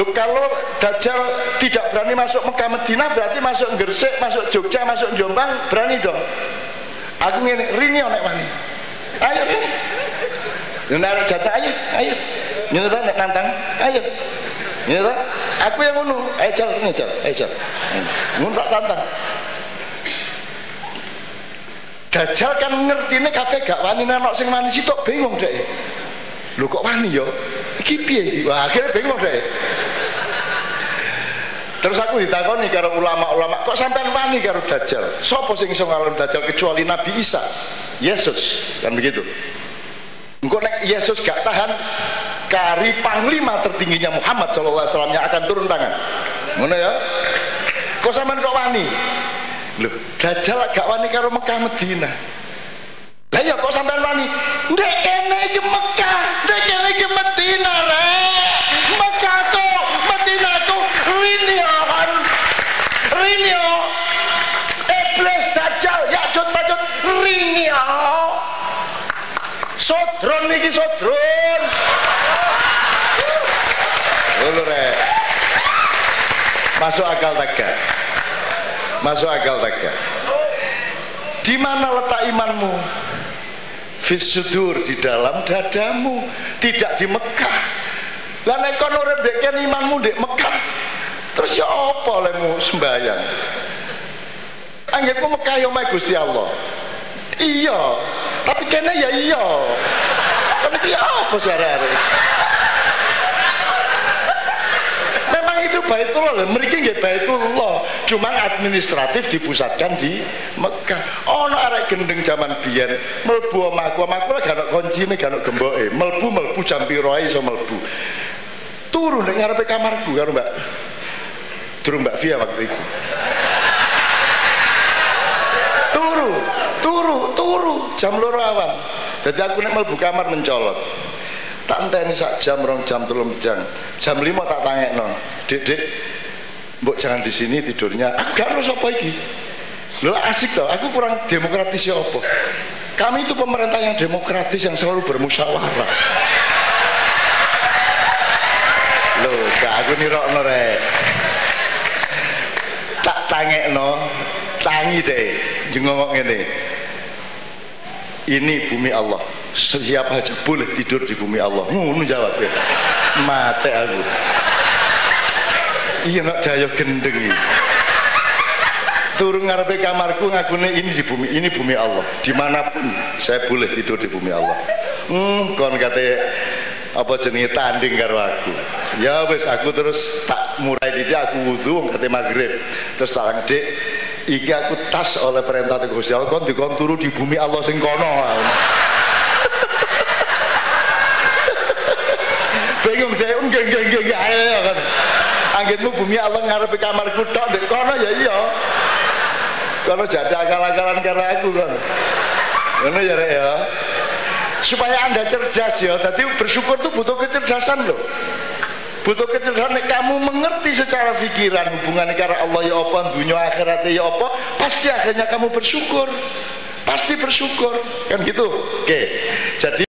Lu kalau Dajjal tidak berani masuk Mekah Medina berarti masuk Gresik, masuk Jogja, masuk Jombang berani dong. Aku ngene, rini nek wani. Ayo. Nek jatah ayo, ayo. Nyata nek nantang, ayo. Nyata, aku yang ngono. Ayo jal, ini jal, ayo jal. Ngono tak tantang. Dajjal kan ngerti ini kakek gak wani nenok sing wani sitok bingung deh. Lu kok wani yo? Iki piye iki? Wah, akhirnya bingung deh. Terus aku ditakoni karo ulama-ulama, kok sampean wani karo Dajjal? Sopo sing iso ngalon Dajjal kecuali Nabi Isa? Yesus, kan begitu. Engko nek Yesus gak tahan kari panglima tertingginya Muhammad sallallahu alaihi wasallam yang akan turun tangan. Ngono ya? Kok sampean kok wani? Loh, Dajjal gak wani karo Mekah Medina. Lah ya kok sampean wani? Ndek kene iki Mekah, ndek kene iki Medina rek. Mekah to, Medina to rini kan. Rini Iblis Dajjal ya jut bajut Sodron niki sodron. Lho rek. Masuk akal tak gak? Masuk akal tak gak? Di mana letak imanmu? Fisudur di dalam dadamu, tidak di Mekah. Lah nek kono urip imanmu di Mekah. Terus ya apa lemu sembayang? Anggitmu Mekah ya Gusti Allah. Iya, tapi kena ya iya. Tapi ya apa harus? Memang itu Baitullah lho, mriki nggih Baitullah, cuman administratif dipusatkan di Mekah. Ono arek gendeng zaman biyen mlebu omahku, omahku gak ono kuncine, gak ono gemboke. Mlebu mlebu jam piro ae iso mlebu. Turu ning ngarepe kamarku karo Mbak. Turu Mbak Via waktu itu. Turu, turu, jam loro awan. Jadi aku nek mlebu kamar mencolot. Tak enteni sak jam rong jam telung jam. Jam lima tak tangekno. Dek dek mbok jangan di sini tidurnya. Aku gak harus apa iki? Lho asik tau aku kurang demokratis ya apa? Kami itu pemerintah yang demokratis yang selalu bermusyawarah. Lho gak aku nirokno rek. Tak tangekno tangi deh jengongok ngene. Ini bumi Allah. Siapa aja boleh tidur di bumi Allah. Ngono jawab ya mate aku. Iya nak jaya gendeng ini. Turun ngarepe kamarku ngakune ini di bumi ini bumi Allah. Di mana pun saya boleh tidur di bumi Allah. Hmm kon kate apa jenenge tanding karo aku. Ya wis aku terus tak murai didi aku wudu kate maghrib. Terus tak dek iki aku tas oleh perintah Gusti Allah kon dikon turu di bumi Allah sing kono. Bingung saya enggak enggak enggak enggak ayo kan anggitmu bumi Allah ngarepi kamarku tok ndek kono ya iya. Kono jadi akal-akalan karena aku kan ngono ya rek ya. Supaya anda cerdas ya. Tadi bersyukur tuh butuh kecerdasan loh butuh kecerdasan kamu mengerti secara pikiran hubungan karena Allah ya apa dunia akhirat ya apa pasti akhirnya kamu bersyukur. Pasti bersyukur. Kan gitu? Oke. Jadi